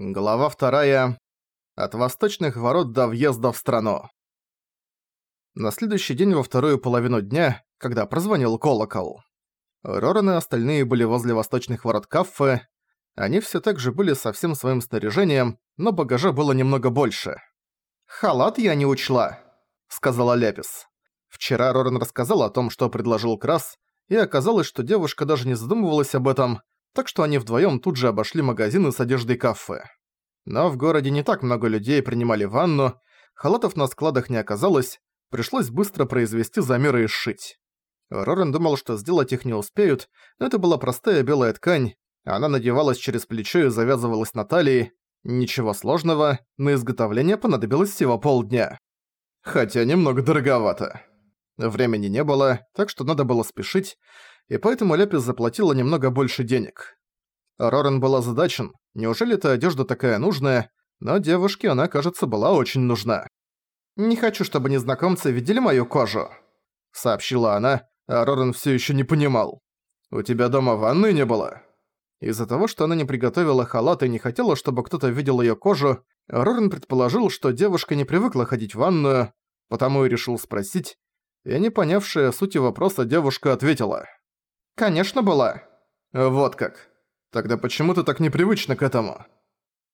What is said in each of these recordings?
Глава вторая. От восточных ворот до въезда в страну. На следующий день во вторую половину дня, когда прозвонил колокол. Роран и остальные были возле восточных ворот кафе. Они все так же были со всем своим снаряжением, но багажа было немного больше. «Халат я не учла», — сказала Ляпис. Вчера Роран рассказал о том, что предложил Крас, и оказалось, что девушка даже не задумывалась об этом, так что они вдвоем тут же обошли магазины с одеждой кафе. Но в городе не так много людей принимали ванну, халатов на складах не оказалось, пришлось быстро произвести замеры и сшить. Рорен думал, что сделать их не успеют, но это была простая белая ткань, она надевалась через плечо и завязывалась на талии. Ничего сложного, на изготовление понадобилось всего полдня. Хотя немного дороговато. Времени не было, так что надо было спешить, и поэтому Ляпис заплатила немного больше денег. Рорен был озадачен, неужели эта одежда такая нужная, но девушке она, кажется, была очень нужна. «Не хочу, чтобы незнакомцы видели мою кожу», — сообщила она, а Рорен все еще не понимал. «У тебя дома ванны не было?» Из-за того, что она не приготовила халат и не хотела, чтобы кто-то видел ее кожу, Рорен предположил, что девушка не привыкла ходить в ванную, потому и решил спросить, и не понявшая сути вопроса девушка ответила. «Конечно была». «Вот как. Тогда почему ты так непривычно к этому?»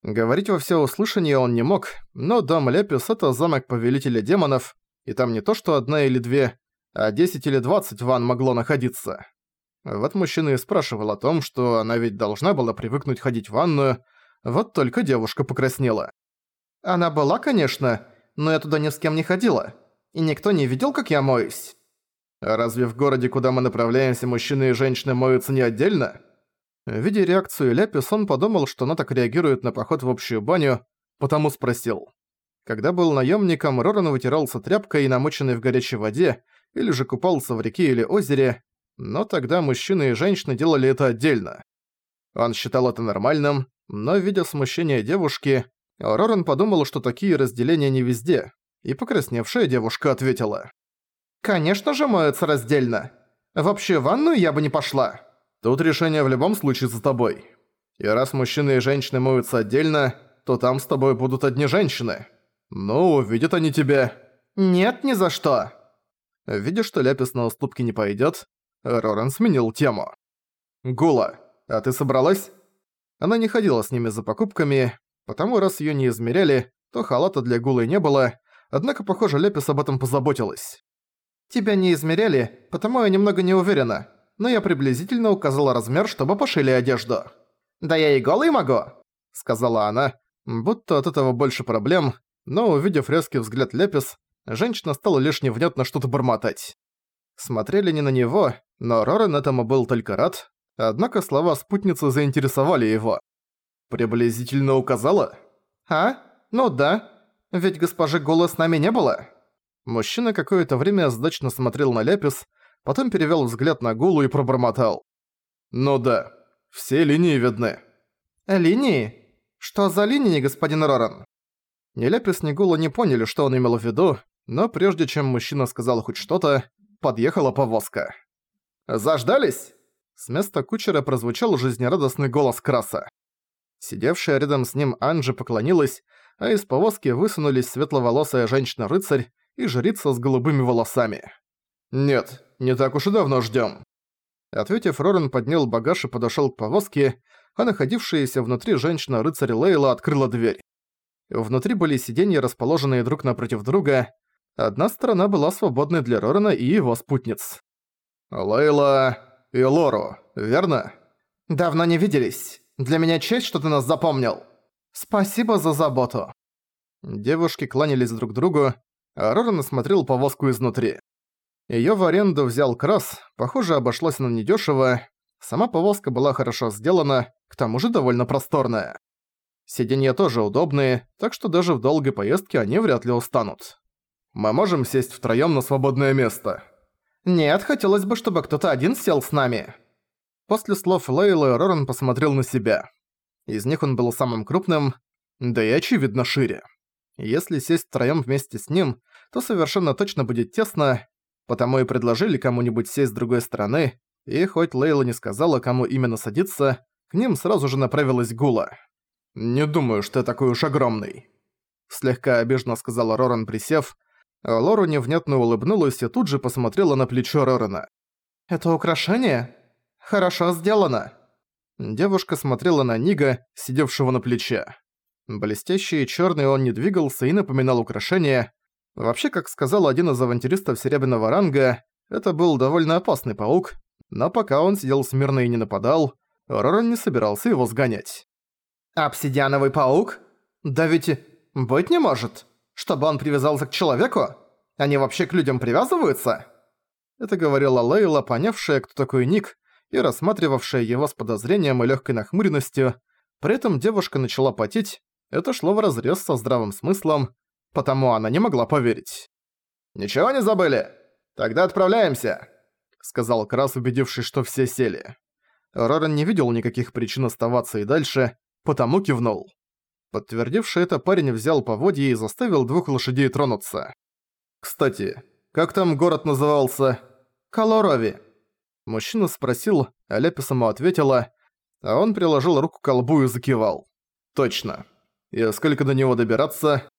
Говорить во всеуслышание он не мог, но дом Лепис — это замок Повелителя Демонов, и там не то что одна или две, а десять или двадцать ван могло находиться. Вот мужчина и спрашивал о том, что она ведь должна была привыкнуть ходить в ванную, вот только девушка покраснела. «Она была, конечно, но я туда ни с кем не ходила, и никто не видел, как я моюсь». А разве в городе, куда мы направляемся, мужчины и женщины моются не отдельно? Видя реакцию Ляпис, он подумал, что она так реагирует на поход в общую баню, потому спросил. Когда был наемником, Роран вытирался тряпкой, намоченной в горячей воде, или же купался в реке или озере, но тогда мужчины и женщины делали это отдельно. Он считал это нормальным, но, видя смущение девушки, Роран подумал, что такие разделения не везде, и покрасневшая девушка ответила. «Конечно же моются раздельно. Вообще в ванную я бы не пошла». «Тут решение в любом случае за тобой. И раз мужчины и женщины моются отдельно, то там с тобой будут одни женщины. Ну, увидят они тебя». «Нет, ни за что». Видя, что Ляпис на уступки не пойдет, Роран сменил тему. «Гула, а ты собралась?» Она не ходила с ними за покупками, потому раз её не измеряли, то халата для Гулы не было, однако, похоже, Ляпис об этом позаботилась. Тебя не измеряли, потому я немного не уверена, но я приблизительно указала размер, чтобы пошили одежду. «Да я и голый могу», — сказала она, будто от этого больше проблем, но увидев резкий взгляд Лепис, женщина стала лишь невнятно что-то бормотать. Смотрели не на него, но Рорен этому был только рад, однако слова спутницы заинтересовали его. «Приблизительно указала?» «А? Ну да. Ведь госпожи Голы с нами не было». Мужчина какое-то время сдачно смотрел на Ляпис, потом перевёл взгляд на Гулу и пробормотал. «Ну да, все линии видны». «Линии? Что за линии, господин Роран?» Ни Ляпис, ни Гула не поняли, что он имел в виду, но прежде чем мужчина сказал хоть что-то, подъехала повозка. «Заждались?» С места кучера прозвучал жизнерадостный голос Краса. Сидевшая рядом с ним Анджи поклонилась, а из повозки высунулись светловолосая женщина-рыцарь и жрица с голубыми волосами. «Нет, не так уж и давно ждём». Ответив, Рорен поднял багаж и подошёл к повозке, а находившаяся внутри женщина-рыцарь Лейла открыла дверь. Внутри были сиденья, расположенные друг напротив друга. Одна сторона была свободной для Рорена и его спутниц. «Лейла и Лору, верно?» «Давно не виделись. Для меня честь, что ты нас запомнил. Спасибо за заботу». Девушки кланялись друг другу, а Роран осмотрел повозку изнутри. Её в аренду взял Крас, похоже, обошлось она недёшево. Сама повозка была хорошо сделана, к тому же довольно просторная. Сиденья тоже удобные, так что даже в долгой поездке они вряд ли устанут. Мы можем сесть втроём на свободное место. Нет, хотелось бы, чтобы кто-то один сел с нами. После слов Лейлы Роран посмотрел на себя. Из них он был самым крупным, да и очевидно шире. Если сесть втроём вместе с ним, то совершенно точно будет тесно, потому и предложили кому-нибудь сесть с другой стороны, и хоть Лейла не сказала, кому именно садиться, к ним сразу же направилась Гула. «Не думаю, что я такой уж огромный», — слегка обиженно сказала Роран, присев. А Лору невнятно улыбнулась и тут же посмотрела на плечо Рорана. «Это украшение? Хорошо сделано». Девушка смотрела на Нига, сидевшего на плече. Блестящий и чёрный он не двигался и напоминал украшение. Вообще, как сказал один из авантюристов серебряного ранга, это был довольно опасный паук, но пока он сидел смирно и не нападал, Роран не собирался его сгонять. «Обсидиановый паук? Да ведь быть не может, чтобы он привязался к человеку? Они вообще к людям привязываются?» Это говорила Лейла, понявшая, кто такой Ник, и рассматривавшая его с подозрением и легкой нахмуренностью. При этом девушка начала потеть, это шло вразрез со здравым смыслом, потому она не могла поверить. «Ничего не забыли? Тогда отправляемся!» сказал Крас, убедившись, что все сели. Роран не видел никаких причин оставаться и дальше, потому кивнул. Подтвердивший это парень взял поводья и заставил двух лошадей тронуться. «Кстати, как там город назывался?» «Колорови». Мужчина спросил, а Лепис ему ответила, а он приложил руку к колбу и закивал. «Точно. И сколько до него добираться?»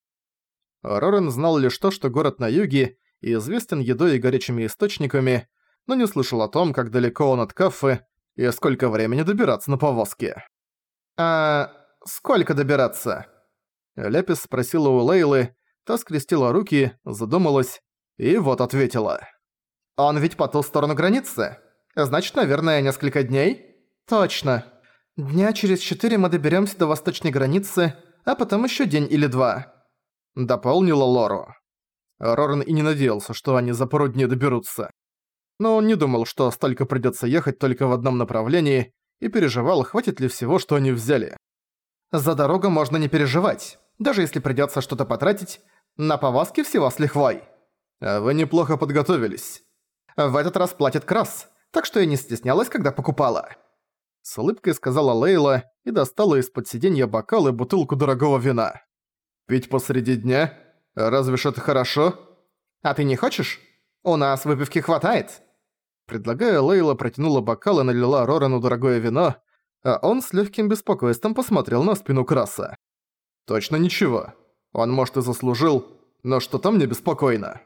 Рорен знал лишь то, что город на юге и известен едой и горячими источниками, но не слышал о том, как далеко он от кафе и сколько времени добираться на повозке. «А сколько добираться?» Лепис спросила у Лейлы, та скрестила руки, задумалась и вот ответила. «Он ведь по ту сторону границы. Значит, наверное, несколько дней?» «Точно. Дня через четыре мы доберемся до восточной границы, а потом еще день или два», — дополнила Лору. Роран и не надеялся, что они за пару дней доберутся но он не думал, что столько придётся ехать только в одном направлении, и переживал, хватит ли всего, что они взяли. За дорогу можно не переживать, даже если придётся что-то потратить, на повозке всего с лихвой. А вы неплохо подготовились. В этот раз платит Крас, так что я не стеснялась, когда покупала. С улыбкой сказала Лейла и достала из-под сиденья бокал и бутылку дорогого вина. «Пить посреди дня? Разве ж это хорошо?» «А ты не хочешь? У нас выпивки хватает». Предлагая, Лейла протянула бокал и налила Рорану дорогое вино, а он с легким беспокойством посмотрел на спину Краса. «Точно ничего. Он, может, и заслужил, но что-то мне беспокойно».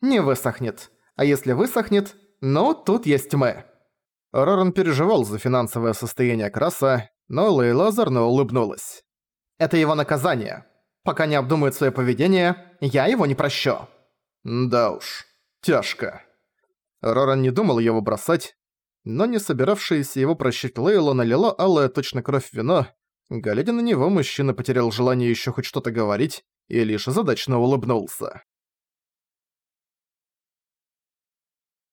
«Не высохнет. А если высохнет, ну, тут есть мы». Роран переживал за финансовое состояние Краса, но Лейла озорно улыбнулась. «Это его наказание. Пока не обдумает свое поведение, я его не прощу». «Да уж, тяжко». Роран не думал его бросать, но не собиравшаяся его прощать Лейла налила алая точно кровь вино. Глядя на него, мужчина потерял желание еще хоть что-то говорить и лишь задачно улыбнулся.